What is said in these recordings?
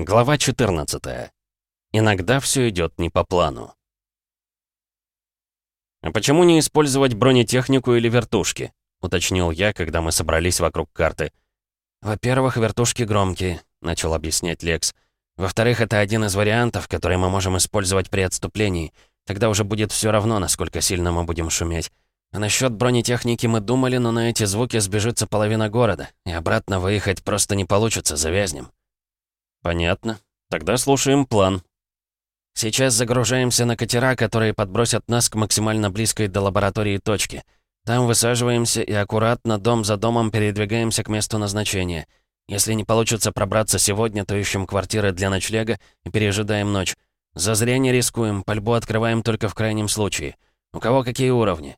Глава 14. Иногда все идет не по плану. «А почему не использовать бронетехнику или вертушки?» — уточнил я, когда мы собрались вокруг карты. «Во-первых, вертушки громкие», — начал объяснять Лекс. «Во-вторых, это один из вариантов, который мы можем использовать при отступлении. Тогда уже будет все равно, насколько сильно мы будем шуметь. А насчет бронетехники мы думали, но на эти звуки сбежится половина города, и обратно выехать просто не получится, завязнем». «Понятно. Тогда слушаем план». «Сейчас загружаемся на катера, которые подбросят нас к максимально близкой до лаборатории точке. Там высаживаемся и аккуратно, дом за домом, передвигаемся к месту назначения. Если не получится пробраться сегодня, то ищем квартиры для ночлега и пережидаем ночь. За зря не рискуем, пальбу открываем только в крайнем случае. У кого какие уровни?»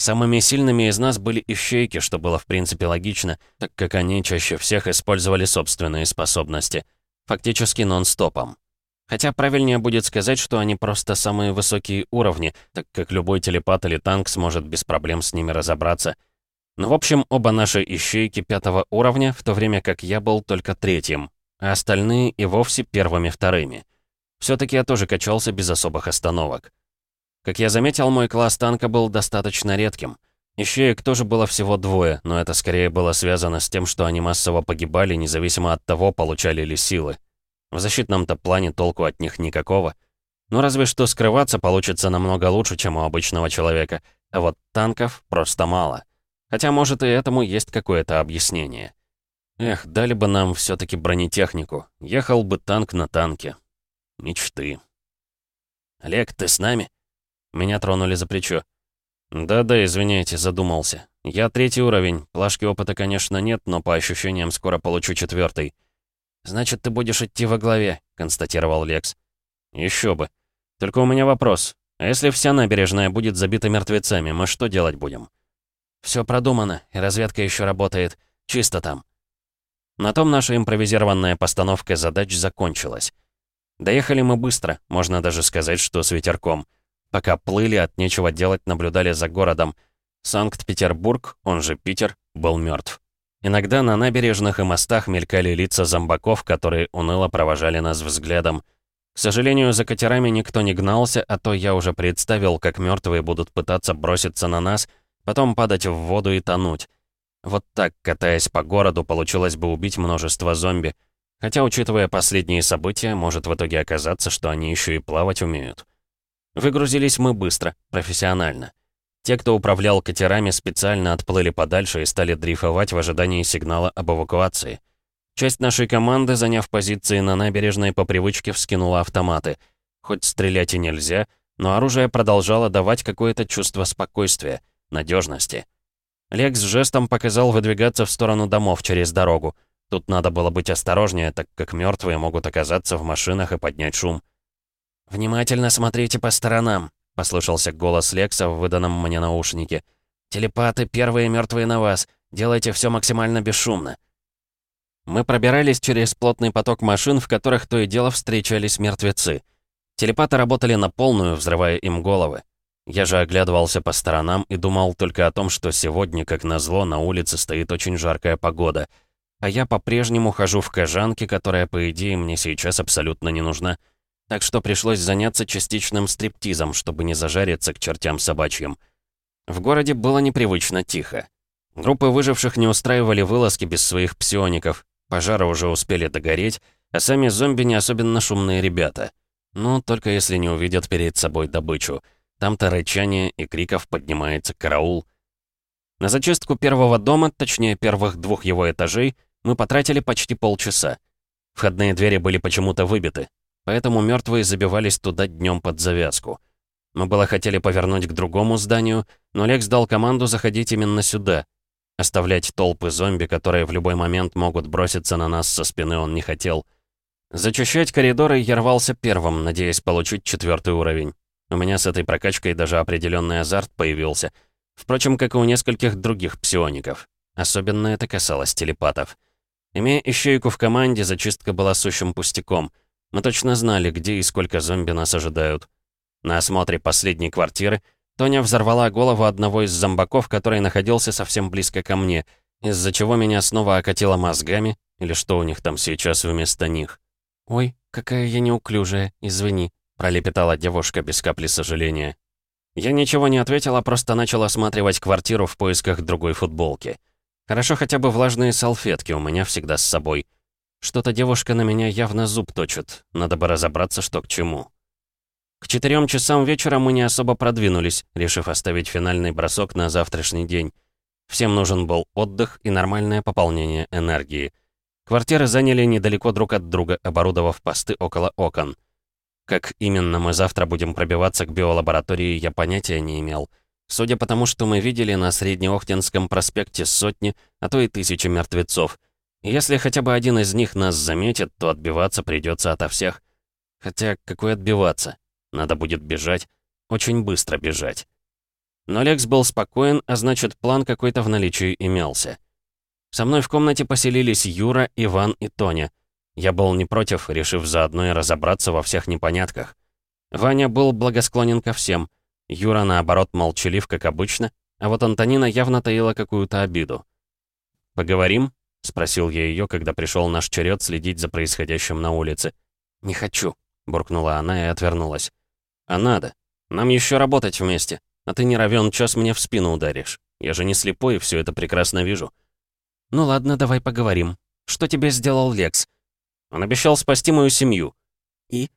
Самыми сильными из нас были ищейки, что было в принципе логично, так как они чаще всех использовали собственные способности. Фактически нон-стопом. Хотя правильнее будет сказать, что они просто самые высокие уровни, так как любой телепат или танк сможет без проблем с ними разобраться. Но в общем, оба наши ищейки пятого уровня, в то время как я был только третьим, а остальные и вовсе первыми-вторыми. все таки я тоже качался без особых остановок. Как я заметил, мой класс танка был достаточно редким. Ищеек тоже было всего двое, но это скорее было связано с тем, что они массово погибали, независимо от того, получали ли силы. В защитном-то плане толку от них никакого. Ну разве что скрываться получится намного лучше, чем у обычного человека. А вот танков просто мало. Хотя, может, и этому есть какое-то объяснение. Эх, дали бы нам все таки бронетехнику. Ехал бы танк на танке. Мечты. «Олег, ты с нами?» Меня тронули за плечо. «Да-да, извиняйте, задумался. Я третий уровень. Плашки опыта, конечно, нет, но по ощущениям скоро получу четвертый. «Значит, ты будешь идти во главе», — констатировал Лекс. Еще бы. Только у меня вопрос. А если вся набережная будет забита мертвецами, мы что делать будем?» Все продумано, и разведка еще работает. Чисто там». На том наша импровизированная постановка задач закончилась. Доехали мы быстро, можно даже сказать, что с ветерком. Пока плыли, от нечего делать наблюдали за городом. Санкт-Петербург, он же Питер, был мертв. Иногда на набережных и мостах мелькали лица зомбаков, которые уныло провожали нас взглядом. К сожалению, за катерами никто не гнался, а то я уже представил, как мертвые будут пытаться броситься на нас, потом падать в воду и тонуть. Вот так, катаясь по городу, получилось бы убить множество зомби. Хотя, учитывая последние события, может в итоге оказаться, что они еще и плавать умеют. Выгрузились мы быстро, профессионально. Те, кто управлял катерами, специально отплыли подальше и стали дрейфовать в ожидании сигнала об эвакуации. Часть нашей команды, заняв позиции на набережной, по привычке вскинула автоматы. Хоть стрелять и нельзя, но оружие продолжало давать какое-то чувство спокойствия, надежности. Лекс жестом показал выдвигаться в сторону домов через дорогу. Тут надо было быть осторожнее, так как мертвые могут оказаться в машинах и поднять шум. «Внимательно смотрите по сторонам», — послышался голос Лекса в выданном мне наушнике. «Телепаты, первые мертвые на вас. Делайте все максимально бесшумно». Мы пробирались через плотный поток машин, в которых то и дело встречались мертвецы. Телепаты работали на полную, взрывая им головы. Я же оглядывался по сторонам и думал только о том, что сегодня, как назло, на улице стоит очень жаркая погода. А я по-прежнему хожу в кожанке, которая, по идее, мне сейчас абсолютно не нужна так что пришлось заняться частичным стриптизом, чтобы не зажариться к чертям собачьим. В городе было непривычно тихо. Группы выживших не устраивали вылазки без своих псиоников, пожары уже успели догореть, а сами зомби не особенно шумные ребята. Ну, только если не увидят перед собой добычу. Там-то рычание и криков поднимается караул. На зачистку первого дома, точнее первых двух его этажей, мы потратили почти полчаса. Входные двери были почему-то выбиты, поэтому мертвые забивались туда днем под завязку. Мы было хотели повернуть к другому зданию, но Лекс дал команду заходить именно сюда. Оставлять толпы зомби, которые в любой момент могут броситься на нас со спины, он не хотел. Зачищать коридоры я рвался первым, надеясь получить четвертый уровень. У меня с этой прокачкой даже определенный азарт появился. Впрочем, как и у нескольких других псиоников. Особенно это касалось телепатов. Имея ищейку в команде, зачистка была сущим пустяком — мы точно знали, где и сколько зомби нас ожидают. На осмотре последней квартиры Тоня взорвала голову одного из зомбаков, который находился совсем близко ко мне, из-за чего меня снова окатило мозгами, или что у них там сейчас вместо них. «Ой, какая я неуклюжая, извини», — пролепетала девушка без капли сожаления. Я ничего не ответил, а просто начал осматривать квартиру в поисках другой футболки. Хорошо хотя бы влажные салфетки у меня всегда с собой. Что-то девушка на меня явно зуб точит. Надо бы разобраться, что к чему. К четырем часам вечера мы не особо продвинулись, решив оставить финальный бросок на завтрашний день. Всем нужен был отдых и нормальное пополнение энергии. Квартиры заняли недалеко друг от друга, оборудовав посты около окон. Как именно мы завтра будем пробиваться к биолаборатории, я понятия не имел. Судя по тому, что мы видели на Среднеохтинском проспекте сотни, а то и тысячи мертвецов. Если хотя бы один из них нас заметит, то отбиваться придется ото всех. Хотя, какой отбиваться? Надо будет бежать. Очень быстро бежать. Но Лекс был спокоен, а значит, план какой-то в наличии имелся. Со мной в комнате поселились Юра, Иван и Тоня. Я был не против, решив заодно и разобраться во всех непонятках. Ваня был благосклонен ко всем. Юра, наоборот, молчалив, как обычно, а вот Антонина явно таила какую-то обиду. «Поговорим?» — спросил я ее, когда пришел наш черед следить за происходящим на улице. «Не хочу», — буркнула она и отвернулась. «А надо. Нам еще работать вместе. А ты не равен час мне в спину ударишь. Я же не слепой и все это прекрасно вижу». «Ну ладно, давай поговорим. Что тебе сделал Лекс?» Он обещал спасти мою семью». «И?»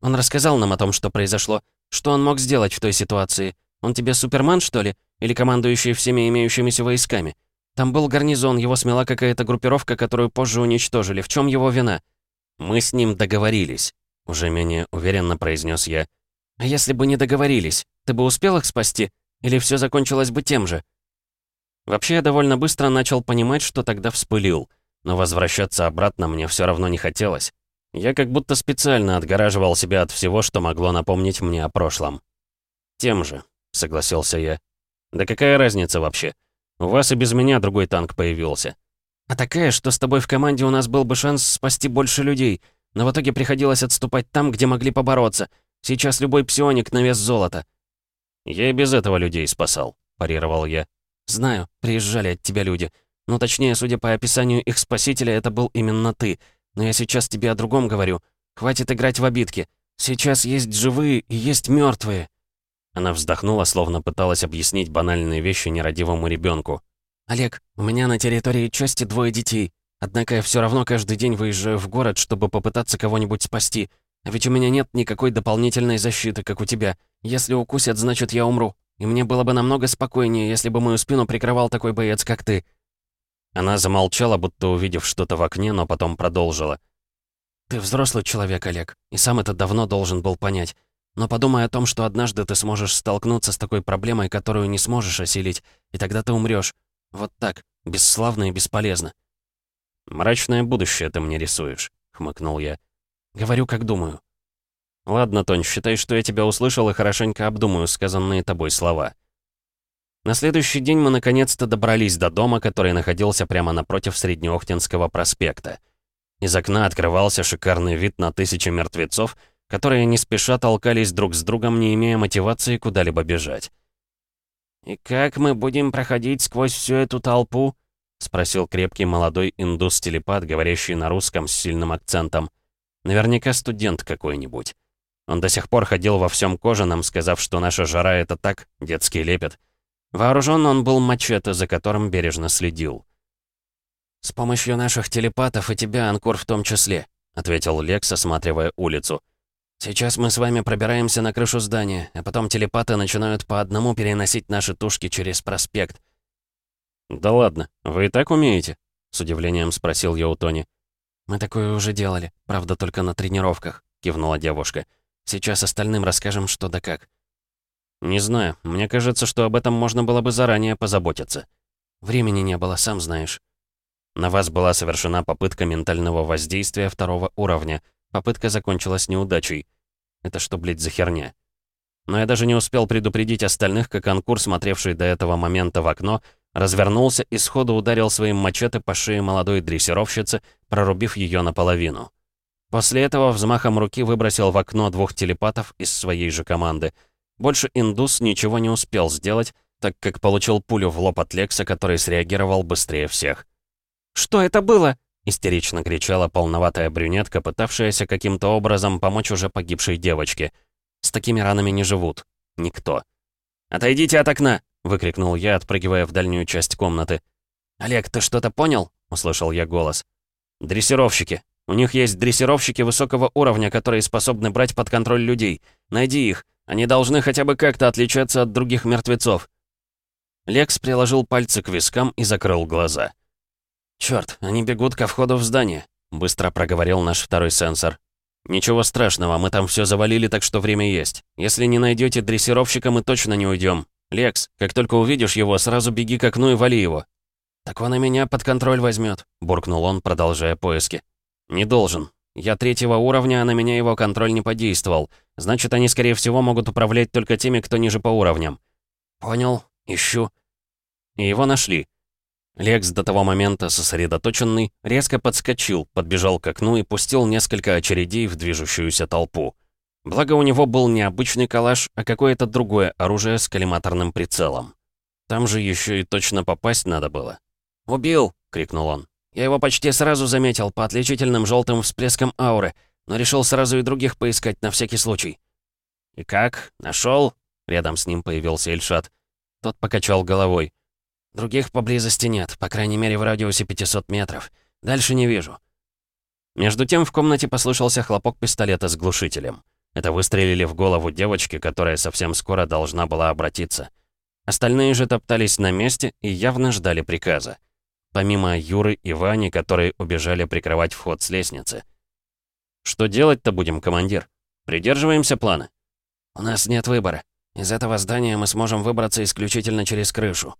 «Он рассказал нам о том, что произошло. Что он мог сделать в той ситуации? Он тебе Супермен, что ли? Или командующий всеми имеющимися войсками? Там был гарнизон, его смела какая-то группировка, которую позже уничтожили. В чем его вина?» «Мы с ним договорились», — уже менее уверенно произнес я. «А если бы не договорились, ты бы успел их спасти? Или все закончилось бы тем же?» Вообще, я довольно быстро начал понимать, что тогда вспылил — но возвращаться обратно мне все равно не хотелось. Я как будто специально отгораживал себя от всего, что могло напомнить мне о прошлом. «Тем же», — согласился я. «Да какая разница вообще? У вас и без меня другой танк появился. А такая, что с тобой в команде у нас был бы шанс спасти больше людей, но в итоге приходилось отступать там, где могли побороться. Сейчас любой псионик на вес золота». «Я и без этого людей спасал», — парировал я. «Знаю, приезжали от тебя люди. Ну, точнее, судя по описанию их спасителя, это был именно ты. Но я сейчас тебе о другом говорю. Хватит играть в обидки. Сейчас есть живые и есть мертвые. Она вздохнула, словно пыталась объяснить банальные вещи нерадивому ребенку. «Олег, у меня на территории части двое детей. Однако я все равно каждый день выезжаю в город, чтобы попытаться кого-нибудь спасти. А ведь у меня нет никакой дополнительной защиты, как у тебя. Если укусят, значит, я умру. И мне было бы намного спокойнее, если бы мою спину прикрывал такой боец, как ты. Она замолчала, будто увидев что-то в окне, но потом продолжила. «Ты взрослый человек, Олег, и сам это давно должен был понять. Но подумай о том, что однажды ты сможешь столкнуться с такой проблемой, которую не сможешь осилить, и тогда ты умрёшь. Вот так, бесславно и бесполезно». «Мрачное будущее ты мне рисуешь», — хмыкнул я. «Говорю, как думаю». «Ладно, Тонь, считай, что я тебя услышал и хорошенько обдумаю сказанные тобой слова». На следующий день мы наконец-то добрались до дома, который находился прямо напротив Среднеохтинского проспекта. Из окна открывался шикарный вид на тысячи мертвецов, которые не спеша толкались друг с другом, не имея мотивации куда-либо бежать. «И как мы будем проходить сквозь всю эту толпу?» — спросил крепкий молодой индус-телепат, говорящий на русском с сильным акцентом. Наверняка студент какой-нибудь. Он до сих пор ходил во всем кожаном, сказав, что наша жара — это так, детский лепет. Вооружен он был мачете, за которым бережно следил. «С помощью наших телепатов и тебя, Анкор, в том числе», — ответил Лекс, осматривая улицу. «Сейчас мы с вами пробираемся на крышу здания, а потом телепаты начинают по одному переносить наши тушки через проспект». «Да ладно, вы и так умеете?» — с удивлением спросил я у Тони. «Мы такое уже делали, правда, только на тренировках», — кивнула девушка. «Сейчас остальным расскажем, что да как». «Не знаю. Мне кажется, что об этом можно было бы заранее позаботиться». «Времени не было, сам знаешь». На вас была совершена попытка ментального воздействия второго уровня. Попытка закончилась неудачей. Это что, блядь, за херня? Но я даже не успел предупредить остальных, как Анкур, смотревший до этого момента в окно, развернулся и сходу ударил своим мачете по шее молодой дрессировщицы, прорубив ее наполовину. После этого взмахом руки выбросил в окно двух телепатов из своей же команды — больше индус ничего не успел сделать, так как получил пулю в лоб от Лекса, который среагировал быстрее всех. «Что это было?» Истерично кричала полноватая брюнетка, пытавшаяся каким-то образом помочь уже погибшей девочке. С такими ранами не живут. Никто. «Отойдите от окна!» — выкрикнул я, отпрыгивая в дальнюю часть комнаты. «Олег, ты что-то понял?» — услышал я голос. «Дрессировщики. У них есть дрессировщики высокого уровня, которые способны брать под контроль людей. Найди их. Они должны хотя бы как-то отличаться от других мертвецов». Лекс приложил пальцы к вискам и закрыл глаза. «Чёрт, они бегут ко входу в здание», — быстро проговорил наш второй сенсор. «Ничего страшного, мы там все завалили, так что время есть. Если не найдете дрессировщика, мы точно не уйдем. Лекс, как только увидишь его, сразу беги к окну и вали его». «Так он и меня под контроль возьмет, буркнул он, продолжая поиски. «Не должен. Я третьего уровня, а на меня его контроль не подействовал. Значит, они, скорее всего, могут управлять только теми, кто ниже по уровням». «Понял. Ищу». И его нашли. Лекс, до того момента сосредоточенный, резко подскочил, подбежал к окну и пустил несколько очередей в движущуюся толпу. Благо у него был не обычный калаш, а какое-то другое оружие с коллиматорным прицелом. Там же еще и точно попасть надо было. «Убил!» — крикнул он. «Я его почти сразу заметил по отличительным желтым всплескам ауры, но решил сразу и других поискать на всякий случай». «И как? Нашел? Рядом с ним появился Эльшат. Тот покачал головой. Других поблизости нет, по крайней мере в радиусе 500 метров. Дальше не вижу. Между тем в комнате послышался хлопок пистолета с глушителем. Это выстрелили в голову девочки, которая совсем скоро должна была обратиться. Остальные же топтались на месте и явно ждали приказа. Помимо Юры и Вани, которые убежали прикрывать вход с лестницы. «Что делать-то будем, командир? Придерживаемся плана?» «У нас нет выбора. Из этого здания мы сможем выбраться исключительно через крышу»,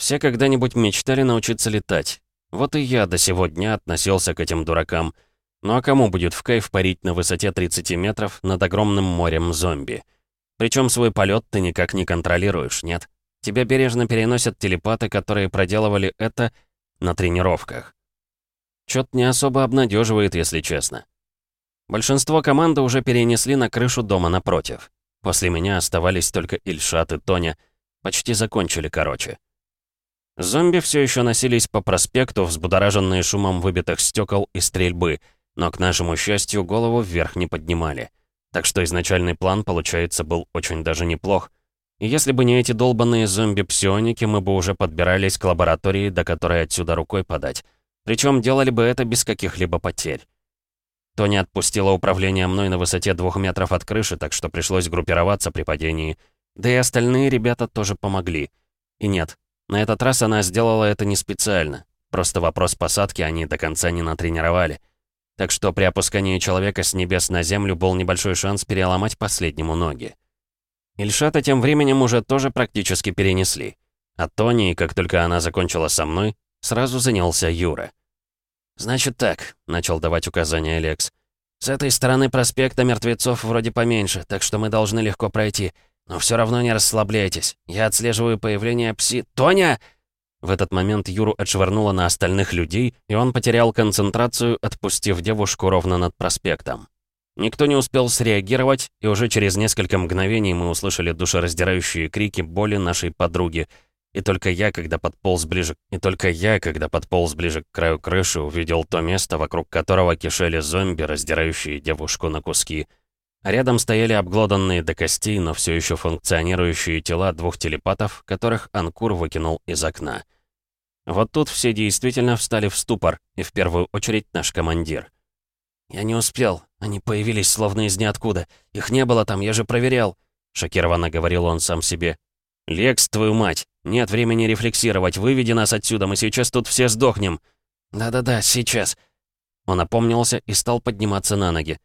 все когда-нибудь мечтали научиться летать. Вот и я до сего дня относился к этим дуракам. Ну а кому будет в кайф парить на высоте 30 метров над огромным морем зомби? Причем свой полет ты никак не контролируешь, нет? Тебя бережно переносят телепаты, которые проделывали это на тренировках. Чё-то не особо обнадеживает, если честно. Большинство команды уже перенесли на крышу дома напротив. После меня оставались только Ильшат и Тоня. Почти закончили, короче. Зомби все еще носились по проспекту, взбудораженные шумом выбитых стекол и стрельбы, но, к нашему счастью, голову вверх не поднимали. Так что изначальный план, получается, был очень даже неплох. И если бы не эти долбанные зомби-псионики, мы бы уже подбирались к лаборатории, до которой отсюда рукой подать. Причем делали бы это без каких-либо потерь. Тони отпустила управление мной на высоте двух метров от крыши, так что пришлось группироваться при падении. Да и остальные ребята тоже помогли. И нет, на этот раз она сделала это не специально. Просто вопрос посадки они до конца не натренировали. Так что при опускании человека с небес на землю был небольшой шанс переломать последнему ноги. Ильшата тем временем уже тоже практически перенесли. А Тони, как только она закончила со мной, сразу занялся Юра. «Значит так», — начал давать указания Алекс. «С этой стороны проспекта мертвецов вроде поменьше, так что мы должны легко пройти. Но все равно не расслабляйтесь. Я отслеживаю появление пси... Тоня!» В этот момент Юру отшвырнуло на остальных людей, и он потерял концентрацию, отпустив девушку ровно над проспектом. Никто не успел среагировать, и уже через несколько мгновений мы услышали душераздирающие крики боли нашей подруги. И только я, когда подполз ближе... И только я, когда подполз ближе к краю крыши, увидел то место, вокруг которого кишели зомби, раздирающие девушку на куски — Рядом стояли обглоданные до костей, но все еще функционирующие тела двух телепатов, которых Анкур выкинул из окна. Вот тут все действительно встали в ступор, и в первую очередь наш командир. «Я не успел. Они появились словно из ниоткуда. Их не было там, я же проверял», — шокированно говорил он сам себе. «Лекс, твою мать! Нет времени рефлексировать. Выведи нас отсюда, мы сейчас тут все сдохнем». «Да-да-да, сейчас». Он опомнился и стал подниматься на ноги.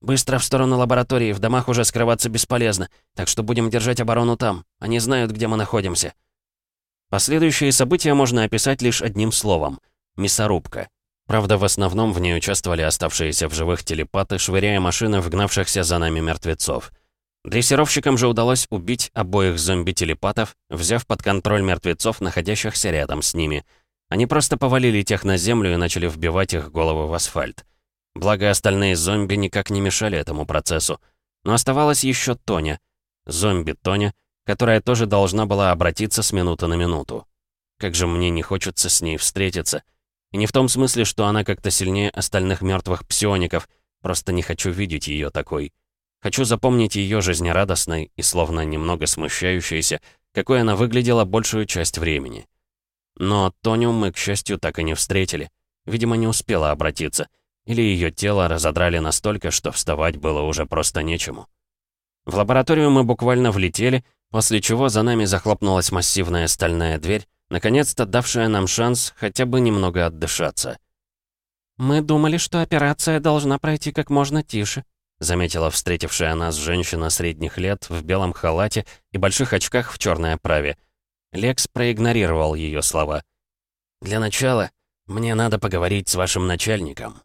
«Быстро в сторону лаборатории, в домах уже скрываться бесполезно, так что будем держать оборону там. Они знают, где мы находимся». Последующие события можно описать лишь одним словом — мясорубка. Правда, в основном в ней участвовали оставшиеся в живых телепаты, швыряя машины вгнавшихся за нами мертвецов. Дрессировщикам же удалось убить обоих зомби-телепатов, взяв под контроль мертвецов, находящихся рядом с ними. Они просто повалили тех на землю и начали вбивать их головы в асфальт. Благо, остальные зомби никак не мешали этому процессу. Но оставалась еще Тоня. Зомби-Тоня, которая тоже должна была обратиться с минуты на минуту. Как же мне не хочется с ней встретиться. И не в том смысле, что она как-то сильнее остальных мертвых псиоников, просто не хочу видеть ее такой. Хочу запомнить ее жизнерадостной и словно немного смущающейся, какой она выглядела большую часть времени. Но Тоню мы, к счастью, так и не встретили. Видимо, не успела обратиться. Или ее тело разодрали настолько, что вставать было уже просто нечему. В лабораторию мы буквально влетели, после чего за нами захлопнулась массивная стальная дверь, наконец-то давшая нам шанс хотя бы немного отдышаться. «Мы думали, что операция должна пройти как можно тише», заметила встретившая нас женщина средних лет в белом халате и больших очках в черной оправе. Лекс проигнорировал ее слова. «Для начала мне надо поговорить с вашим начальником».